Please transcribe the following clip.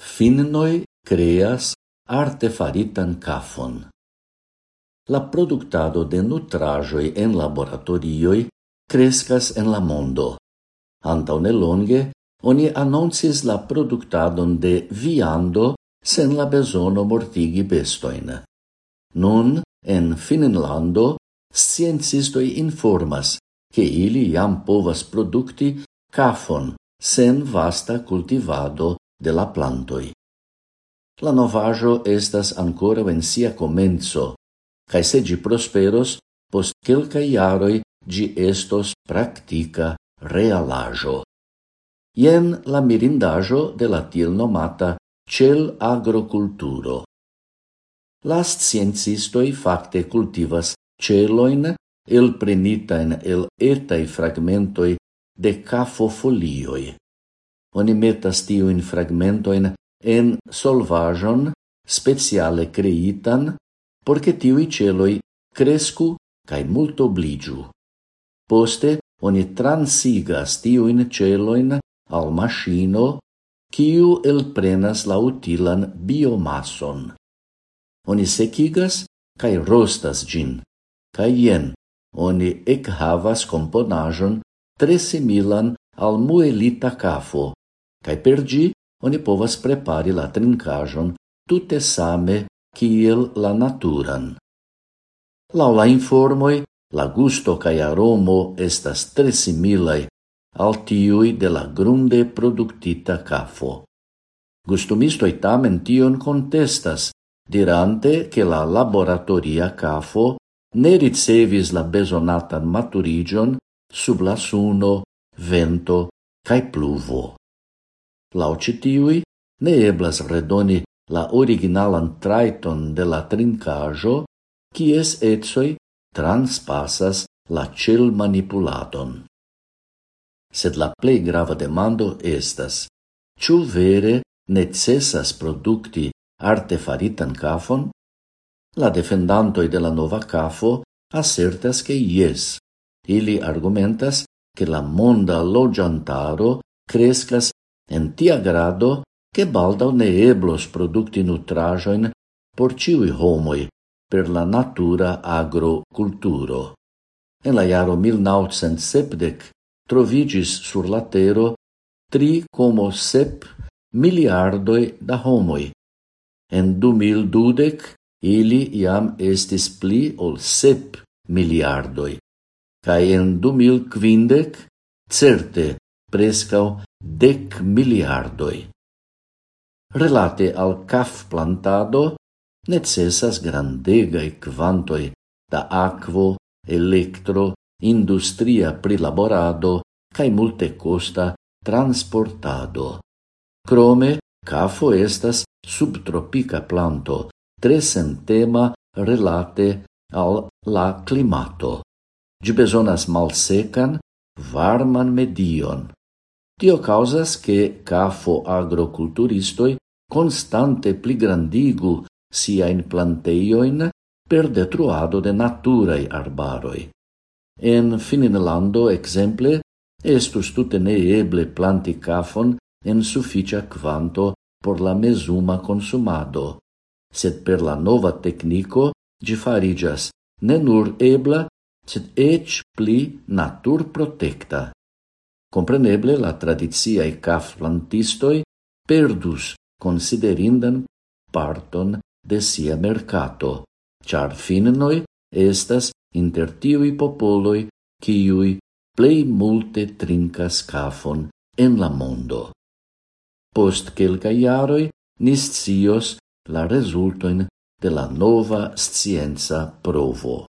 finnoi creas artefaritan kafon. La productado de nutrajoi en laboratorioi crescas en la mondo. Antaŭ nelonge oni anoncis la productadon de viando sen la besono mortigi bestoin. Nun en Finnlando sciencistoi informas che ili jam povas produkti kafon sen vasta cultivado de la plantoi. La novajo estas ancora en sia comenzo, cae se gi prosperos, post kelkaj iaroi gi estos practica realajo. Ien la mirindajo de la til nomata cel agrokulturo. La facte cultivas celoin el prenitain el etai fragmentoi de cafofolioi oni metas tiujn fragmentojn en solvajon speciale creitan, por ke celoi crescu kai multo multobliĝu. Poste oni transigas tiujn celoin al maŝino, kiu elprenas la utilan biomasson Oni sekigas kai rostas gin kai yen oni ec havas componajon tre similan al muelita cafo, cae per gi oni povas prepari la trincajon tute same kiel la naturan. Lau la informoi, la gusto cae aromo estas tre similaj al tiui de la grunde productita cafo. Gustumistoi tamen tion contestas, dirante che la laboratoria cafo ne ricevis la besonatan maturigion sub la suno, vento cae pluvo. Laŭ ne eblas redoni la originalan traiton de la trincajo, kies etsoi transpasas la ĉelmanipuladon. Sed la plei grava demando estas, ciu vere necesas produkti artefaritan kafon? La defendantoi de la nova kafo assertas ke yes. Ili argumentas ke la monda logiantaro crescas en tia grado che baldau ne eblos producti nutrajoin por ciui homoi per la natura agroculturo. En la jaro 1970 trovigis sur la tero 3,7 miliardoi da homoi. En 2012 ili jam estis pli ol 7 miliardoi. Kaj en 2015 certe prescau dec miliardoi. Relate al caf plantado necessas grandegai quantoi da aquo, electro, industria prilaborado cae multe costa transportado. Crome, cafo estas subtropica planto, tresentema relate al la climato. Gi besonas malsecan, varman medion, Tio causas che CAFO agroculturistoi constante pligrandigu siain planteioin per detruado de naturae arbaroi. En Finlando, exemple, estus tutte neeble planti cafon en sufficia quanto por la mesuma consumado, sed per la nova tecnico gi farigas ne nur ebla, sed ec pli natur protecta. Compreneble la tradiziai caf plantistoi perdus considerindan parton de sia mercato, char finnoi estas inter tiui popoloi quiui plei multe trincas cafon en la mondo. Post quelca iaroi ni scios la resultoin de la nova scienza provo.